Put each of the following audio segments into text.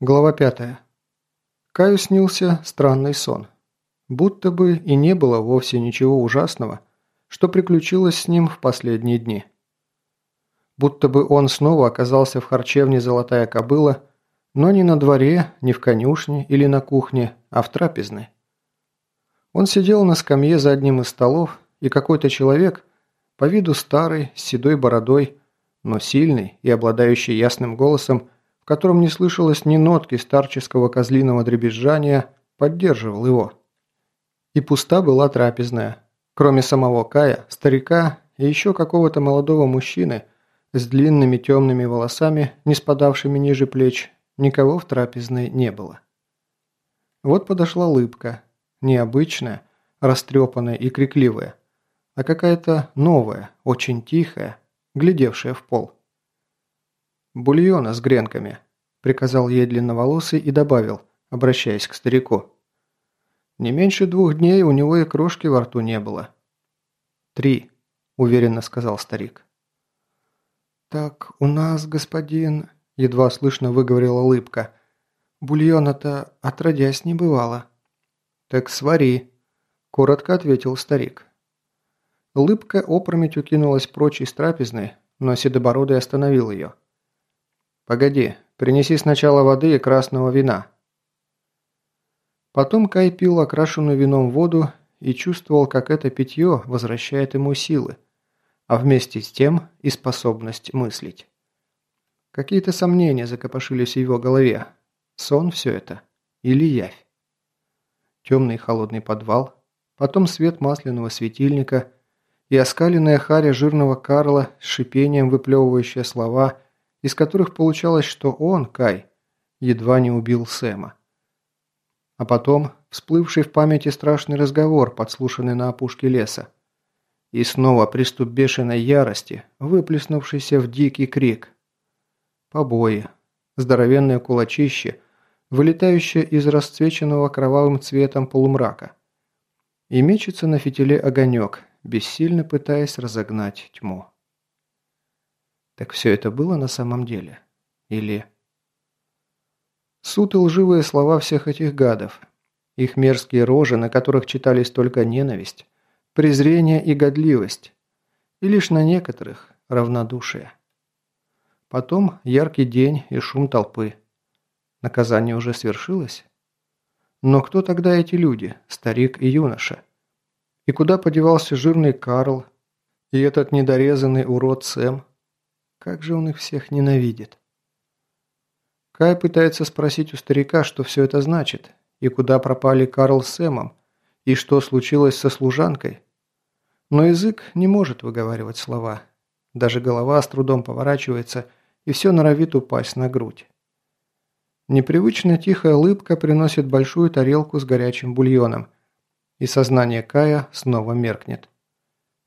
Глава пятая. Каю снился странный сон. Будто бы и не было вовсе ничего ужасного, что приключилось с ним в последние дни. Будто бы он снова оказался в харчевне «Золотая кобыла», но не на дворе, не в конюшне или на кухне, а в трапезной. Он сидел на скамье за одним из столов, и какой-то человек, по виду старый, с седой бородой, но сильный и обладающий ясным голосом, в котором не слышалось ни нотки старческого козлиного дребезжания, поддерживал его. И пуста была трапезная. Кроме самого Кая, старика и еще какого-то молодого мужчины с длинными темными волосами, не спадавшими ниже плеч, никого в трапезной не было. Вот подошла лыбка, необычная, растрепанная и крикливая, а какая-то новая, очень тихая, глядевшая в пол. «Бульона с гренками», – приказал ей длинноволосый и добавил, обращаясь к старику. «Не меньше двух дней у него и крошки во рту не было». «Три», – уверенно сказал старик. «Так у нас, господин...» – едва слышно выговорила улыбка. «Бульона-то отродясь не бывало». «Так свари», – коротко ответил старик. Улыбка опрометью кинулась прочь из трапезной, но Седобородый остановил ее. «Погоди, принеси сначала воды и красного вина». Потом Кай пил окрашенную вином воду и чувствовал, как это питье возвращает ему силы, а вместе с тем и способность мыслить. Какие-то сомнения закопошились в его голове. Сон все это? Или явь? Темный холодный подвал, потом свет масляного светильника и оскаленная харя жирного Карла с шипением выплевывающая слова – из которых получалось, что он, Кай, едва не убил Сэма. А потом всплывший в памяти страшный разговор, подслушанный на опушке леса. И снова приступ бешеной ярости, выплеснувшийся в дикий крик. Побои, здоровенное кулачище, вылетающее из расцвеченного кровавым цветом полумрака. И мечется на фитиле огонек, бессильно пытаясь разогнать тьму. Так все это было на самом деле? Или... Суд и лживые слова всех этих гадов. Их мерзкие рожи, на которых читались только ненависть, презрение и годливость. И лишь на некоторых – равнодушие. Потом яркий день и шум толпы. Наказание уже свершилось? Но кто тогда эти люди, старик и юноша? И куда подевался жирный Карл и этот недорезанный урод Сэм? Как же он их всех ненавидит. Кай пытается спросить у старика, что все это значит, и куда пропали Карл с Сэмом, и что случилось со служанкой. Но язык не может выговаривать слова. Даже голова с трудом поворачивается, и все норовит упасть на грудь. Непривычно тихая улыбка приносит большую тарелку с горячим бульоном, и сознание Кая снова меркнет.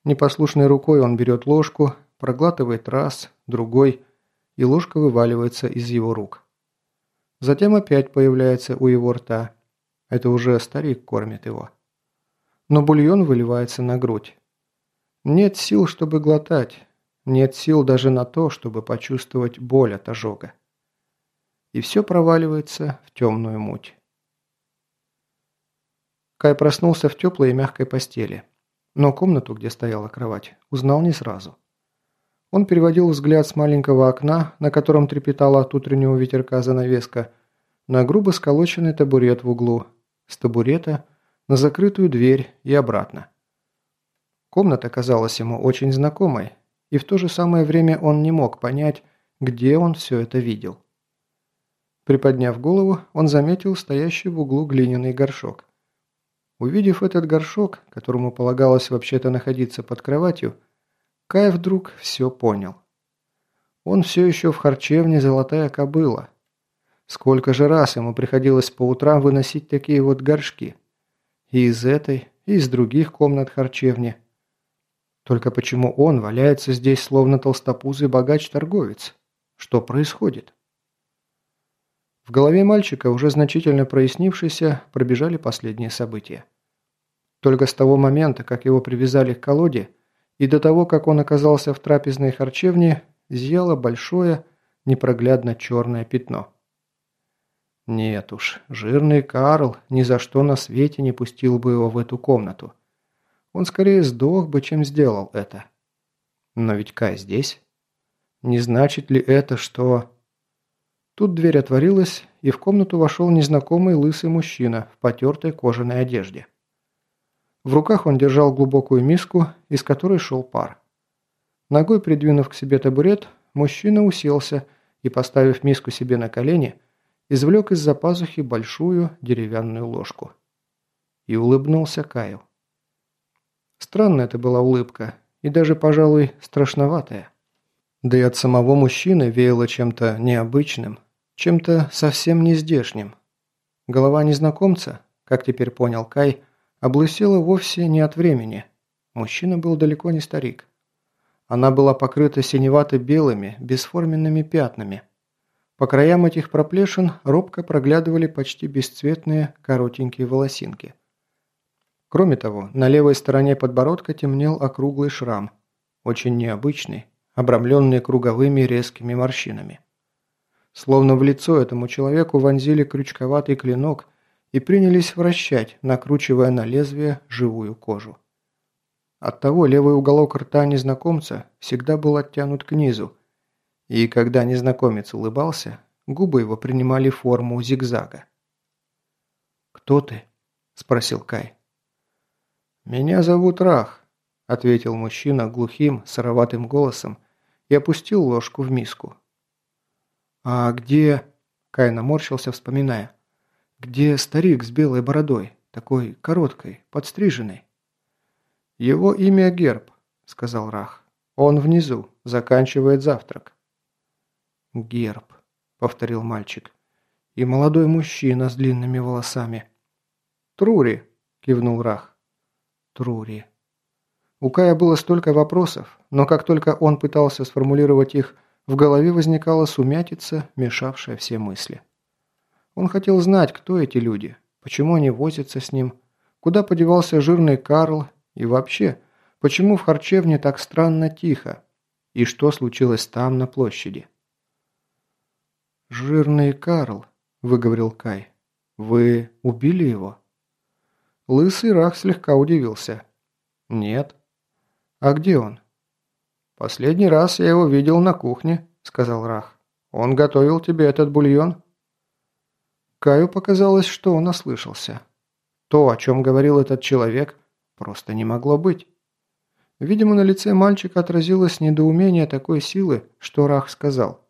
Непослушной рукой он берет ложку, проглатывает раз, другой, и ложка вываливается из его рук. Затем опять появляется у его рта. Это уже старик кормит его. Но бульон выливается на грудь. Нет сил, чтобы глотать. Нет сил даже на то, чтобы почувствовать боль от ожога. И все проваливается в темную муть. Кай проснулся в теплой и мягкой постели. Но комнату, где стояла кровать, узнал не сразу. Он переводил взгляд с маленького окна, на котором трепетала от утреннего ветерка занавеска, на грубо сколоченный табурет в углу, с табурета на закрытую дверь и обратно. Комната казалась ему очень знакомой, и в то же самое время он не мог понять, где он все это видел. Приподняв голову, он заметил стоящий в углу глиняный горшок. Увидев этот горшок, которому полагалось вообще-то находиться под кроватью, Кай вдруг все понял. Он все еще в харчевне «Золотая кобыла». Сколько же раз ему приходилось по утрам выносить такие вот горшки. И из этой, и из других комнат харчевни. Только почему он валяется здесь, словно толстопузый богач-торговец? Что происходит? В голове мальчика, уже значительно прояснившейся, пробежали последние события. Только с того момента, как его привязали к колоде, и до того, как он оказался в трапезной харчевне, зияло большое, непроглядно черное пятно. Нет уж, жирный Карл ни за что на свете не пустил бы его в эту комнату. Он скорее сдох бы, чем сделал это. Но ведь Кай здесь. Не значит ли это, что... Тут дверь отворилась, и в комнату вошел незнакомый лысый мужчина в потертой кожаной одежде. В руках он держал глубокую миску, из которой шел пар. Ногой придвинув к себе табурет, мужчина уселся и, поставив миску себе на колени, извлек из-за пазухи большую деревянную ложку. И улыбнулся Каю. Странная это была улыбка, и даже, пожалуй, страшноватая. Да и от самого мужчины веяло чем-то необычным, чем-то совсем нездешним. Голова незнакомца, как теперь понял Кай, облысела вовсе не от времени. Мужчина был далеко не старик. Она была покрыта синевато-белыми, бесформенными пятнами. По краям этих проплешин робко проглядывали почти бесцветные коротенькие волосинки. Кроме того, на левой стороне подбородка темнел округлый шрам, очень необычный, обрамленный круговыми резкими морщинами. Словно в лицо этому человеку вонзили крючковатый клинок и принялись вращать, накручивая на лезвие живую кожу. Оттого левый уголок рта незнакомца всегда был оттянут к низу, и когда незнакомец улыбался, губы его принимали форму зигзага. «Кто ты?» – спросил Кай. «Меня зовут Рах», – ответил мужчина глухим, сыроватым голосом и опустил ложку в миску. «А где...» – Кай наморщился, вспоминая. «Где старик с белой бородой, такой короткой, подстриженной?» «Его имя Герб», – сказал Рах. «Он внизу, заканчивает завтрак». «Герб», – повторил мальчик. «И молодой мужчина с длинными волосами». «Трури», – кивнул Рах. «Трури». У Кая было столько вопросов, но как только он пытался сформулировать их – в голове возникала сумятица, мешавшая все мысли. Он хотел знать, кто эти люди, почему они возятся с ним, куда подевался жирный Карл и вообще, почему в харчевне так странно тихо, и что случилось там, на площади. «Жирный Карл», – выговорил Кай, – «вы убили его?» Лысый Рах слегка удивился. «Нет». «А где он?» «Последний раз я его видел на кухне», – сказал Рах. «Он готовил тебе этот бульон?» Каю показалось, что он ослышался. То, о чем говорил этот человек, просто не могло быть. Видимо, на лице мальчика отразилось недоумение такой силы, что Рах сказал.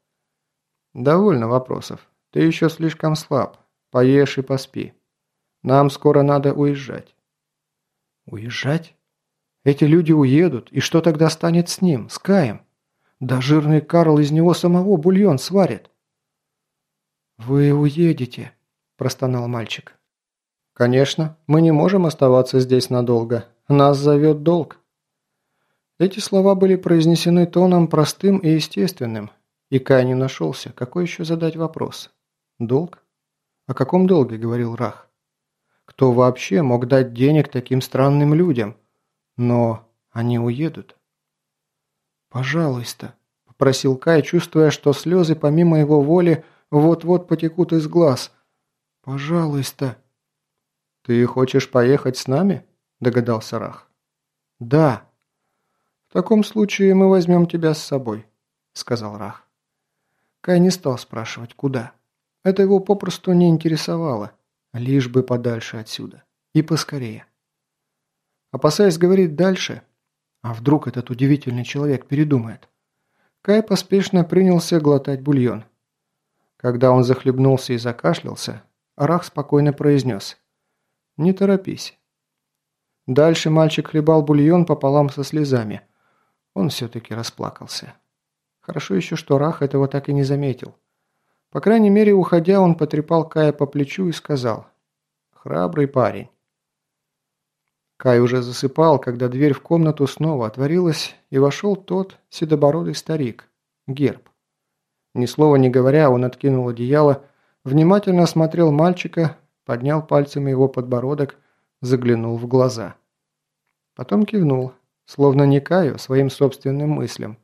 «Довольно вопросов. Ты еще слишком слаб. Поешь и поспи. Нам скоро надо уезжать». «Уезжать?» Эти люди уедут, и что тогда станет с ним, с Каем? Да жирный Карл из него самого бульон сварит. «Вы уедете», – простонал мальчик. «Конечно, мы не можем оставаться здесь надолго. Нас зовет долг». Эти слова были произнесены тоном простым и естественным, и Кай не нашелся, какой еще задать вопрос. «Долг? О каком долге?» – говорил Рах. «Кто вообще мог дать денег таким странным людям?» Но они уедут. «Пожалуйста», – попросил Кай, чувствуя, что слезы помимо его воли вот-вот потекут из глаз. «Пожалуйста». «Ты хочешь поехать с нами?» – догадался Рах. «Да». «В таком случае мы возьмем тебя с собой», – сказал Рах. Кай не стал спрашивать, куда. Это его попросту не интересовало, лишь бы подальше отсюда. И поскорее. Опасаясь говорить дальше, а вдруг этот удивительный человек передумает, Кай поспешно принялся глотать бульон. Когда он захлебнулся и закашлялся, Арах спокойно произнес «Не торопись». Дальше мальчик хлебал бульон пополам со слезами. Он все-таки расплакался. Хорошо еще, что Рах этого так и не заметил. По крайней мере, уходя, он потрепал Кая по плечу и сказал «Храбрый парень». Кай уже засыпал, когда дверь в комнату снова отворилась, и вошел тот седобородый старик, Герб. Ни слова не говоря, он откинул одеяло, внимательно осмотрел мальчика, поднял пальцами его подбородок, заглянул в глаза. Потом кивнул, словно не Каю, своим собственным мыслям.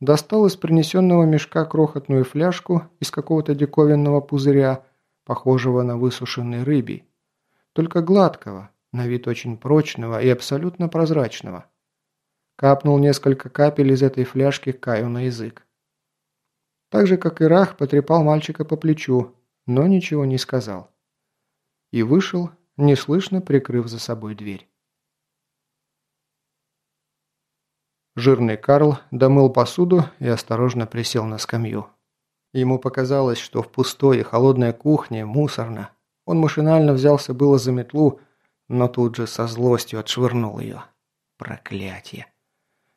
Достал из принесенного мешка крохотную фляжку из какого-то диковинного пузыря, похожего на высушенный рыбий, только гладкого, на вид очень прочного и абсолютно прозрачного. Капнул несколько капель из этой фляжки Каю на язык. Так же, как и Рах, потрепал мальчика по плечу, но ничего не сказал. И вышел, неслышно прикрыв за собой дверь. Жирный Карл домыл посуду и осторожно присел на скамью. Ему показалось, что в пустой и холодной кухне мусорно. Он машинально взялся было за метлу, но тут же со злостью отшвырнул ее. Проклятие!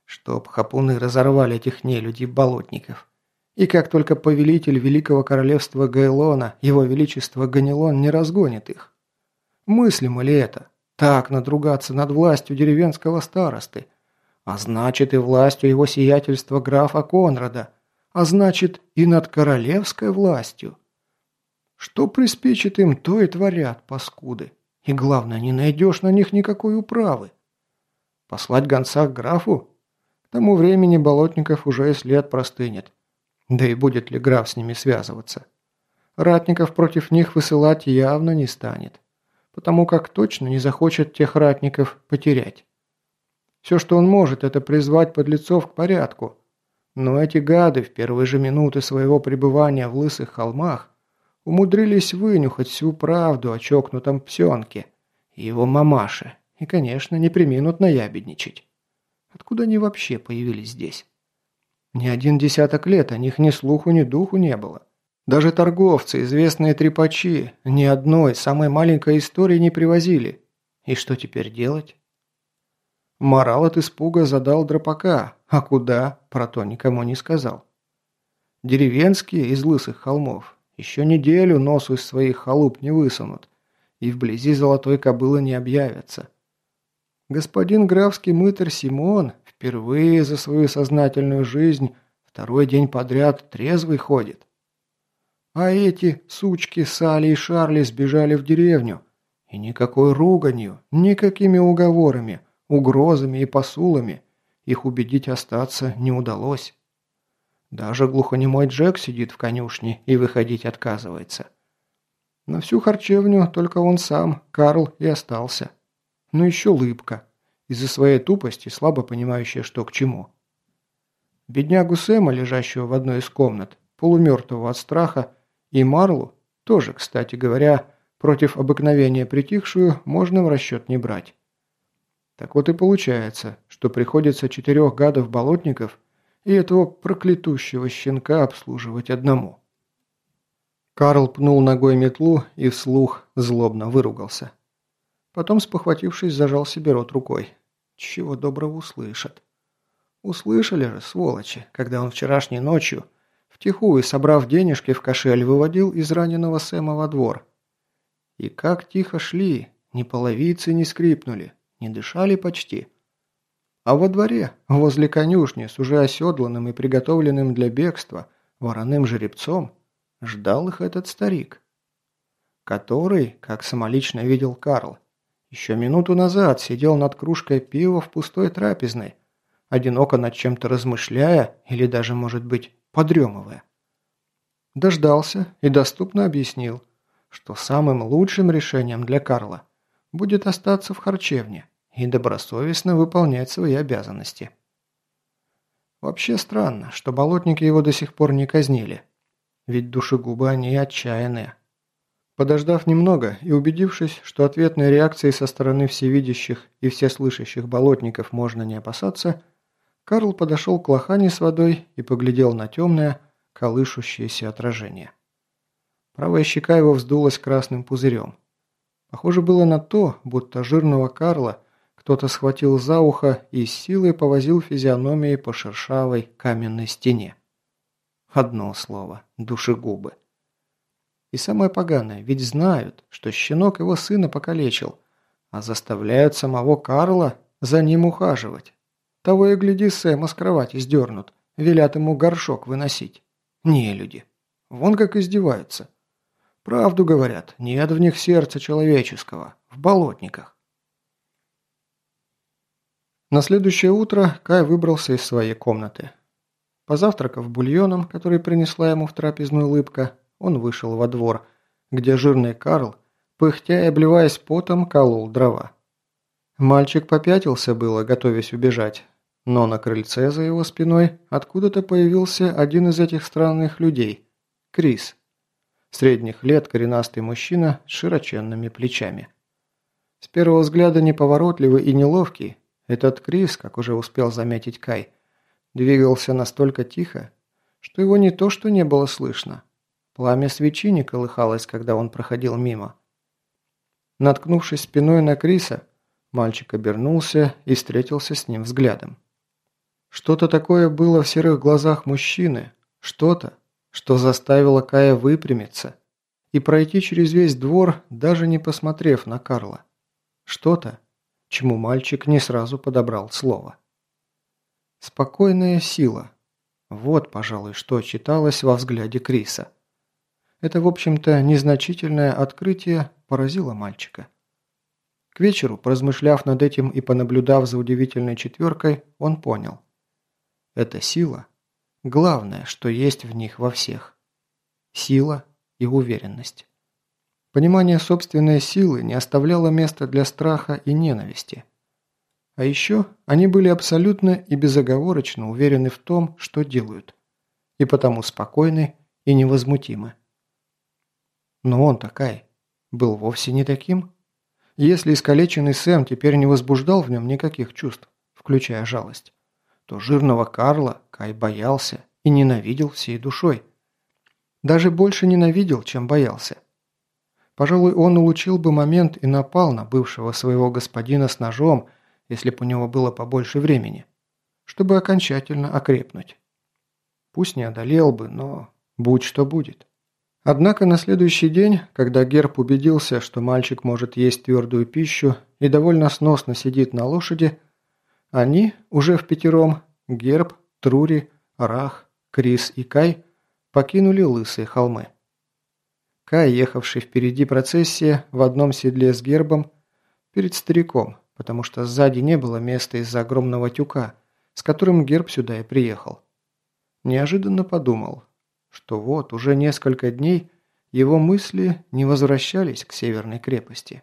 Чтоб хапуны разорвали этих нелюдей-болотников. И как только повелитель Великого Королевства Гайлона, его величество Ганилон, не разгонит их. Мыслимо ли это? Так надругаться над властью деревенского старосты. А значит и властью его сиятельства графа Конрада. А значит и над королевской властью. Что приспичит им, то и творят, паскуды. И главное, не найдешь на них никакой управы. Послать гонца к графу? К тому времени Болотников уже и след простынет. Да и будет ли граф с ними связываться? Ратников против них высылать явно не станет, потому как точно не захочет тех ратников потерять. Все, что он может, это призвать подлецов к порядку. Но эти гады в первые же минуты своего пребывания в лысых холмах умудрились вынюхать всю правду о чокнутом псенке и его мамаше, и, конечно, не приминут наябедничать. Откуда они вообще появились здесь? Ни один десяток лет о них ни слуху, ни духу не было. Даже торговцы, известные трепачи, ни одной самой маленькой истории не привозили. И что теперь делать? Морал от испуга задал дропака, а куда, про то никому не сказал. Деревенские из лысых холмов еще неделю носу из своих халуп не высунут и вблизи золотой кобылы не объявятся. Господин графский мытарь Симон Впервые за свою сознательную жизнь второй день подряд трезвый ходит. А эти сучки Сали и Шарли сбежали в деревню. И никакой руганью, никакими уговорами, угрозами и посулами их убедить остаться не удалось. Даже глухонемой Джек сидит в конюшне и выходить отказывается. На всю харчевню только он сам, Карл, и остался. Ну еще лыбка из-за своей тупости, слабо понимающая, что к чему. Беднягу Сэма, лежащего в одной из комнат, полумертвого от страха, и Марлу, тоже, кстати говоря, против обыкновения притихшую, можно в расчет не брать. Так вот и получается, что приходится четырех гадов-болотников и этого проклятущего щенка обслуживать одному. Карл пнул ногой метлу и вслух злобно выругался. Потом, спохватившись, зажал себе рот рукой. Чего доброго услышат. Услышали же, сволочи, когда он вчерашней ночью, втихую собрав денежки в кошель, выводил из раненого Сэма во двор. И как тихо шли, ни половицы не скрипнули, не дышали почти. А во дворе, возле конюшни, с уже оседланным и приготовленным для бегства вороным жеребцом, ждал их этот старик. Который, как самолично видел Карл, еще минуту назад сидел над кружкой пива в пустой трапезной, одиноко над чем-то размышляя или даже, может быть, подремывая. Дождался и доступно объяснил, что самым лучшим решением для Карла будет остаться в харчевне и добросовестно выполнять свои обязанности. Вообще странно, что болотники его до сих пор не казнили, ведь душегубы они отчаянные. Подождав немного и убедившись, что ответной реакции со стороны всевидящих и всеслышащих болотников можно не опасаться, Карл подошел к лохане с водой и поглядел на темное, колышущееся отражение. Правая щека его вздулась красным пузырем. Похоже было на то, будто жирного Карла кто-то схватил за ухо и с силой повозил физиономией по шершавой каменной стене. Одно слово – душегубы. И самое поганое, ведь знают, что щенок его сына покалечил, а заставляют самого Карла за ним ухаживать. Того и гляди, Сэма с кровати сдернут, велят ему горшок выносить. Не люди. Вон как издеваются. Правду говорят, нет в них сердца человеческого, в болотниках. На следующее утро Кай выбрался из своей комнаты. Позавтракав бульоном, который принесла ему в трапезную улыбка, он вышел во двор, где жирный Карл, пыхтя и обливаясь потом, колол дрова. Мальчик попятился было, готовясь убежать, но на крыльце за его спиной откуда-то появился один из этих странных людей – Крис. Средних лет коренастый мужчина с широченными плечами. С первого взгляда неповоротливый и неловкий, этот Крис, как уже успел заметить Кай, двигался настолько тихо, что его не то что не было слышно. Пламя свечи не колыхалось, когда он проходил мимо. Наткнувшись спиной на Криса, мальчик обернулся и встретился с ним взглядом. Что-то такое было в серых глазах мужчины, что-то, что заставило Кая выпрямиться и пройти через весь двор, даже не посмотрев на Карла. Что-то, чему мальчик не сразу подобрал слово. Спокойная сила. Вот, пожалуй, что читалось во взгляде Криса. Это, в общем-то, незначительное открытие поразило мальчика. К вечеру, поразмышляв над этим и понаблюдав за удивительной четверкой, он понял. Это сила. Главное, что есть в них во всех. Сила и уверенность. Понимание собственной силы не оставляло места для страха и ненависти. А еще они были абсолютно и безоговорочно уверены в том, что делают. И потому спокойны и невозмутимы. Но он такой был вовсе не таким. Если искалеченный Сэм теперь не возбуждал в нем никаких чувств, включая жалость, то жирного Карла Кай боялся и ненавидел всей душой. Даже больше ненавидел, чем боялся. Пожалуй, он улучил бы момент и напал на бывшего своего господина с ножом, если бы у него было побольше времени, чтобы окончательно окрепнуть. Пусть не одолел бы, но будь что будет. Однако на следующий день, когда Герб убедился, что мальчик может есть твердую пищу и довольно сносно сидит на лошади, они, уже в пятером, Герб, Трури, Рах, Крис и Кай, покинули Лысые холмы. Кай, ехавший впереди процессии в одном седле с Гербом, перед стариком, потому что сзади не было места из-за огромного тюка, с которым Герб сюда и приехал. Неожиданно подумал, что вот уже несколько дней его мысли не возвращались к северной крепости.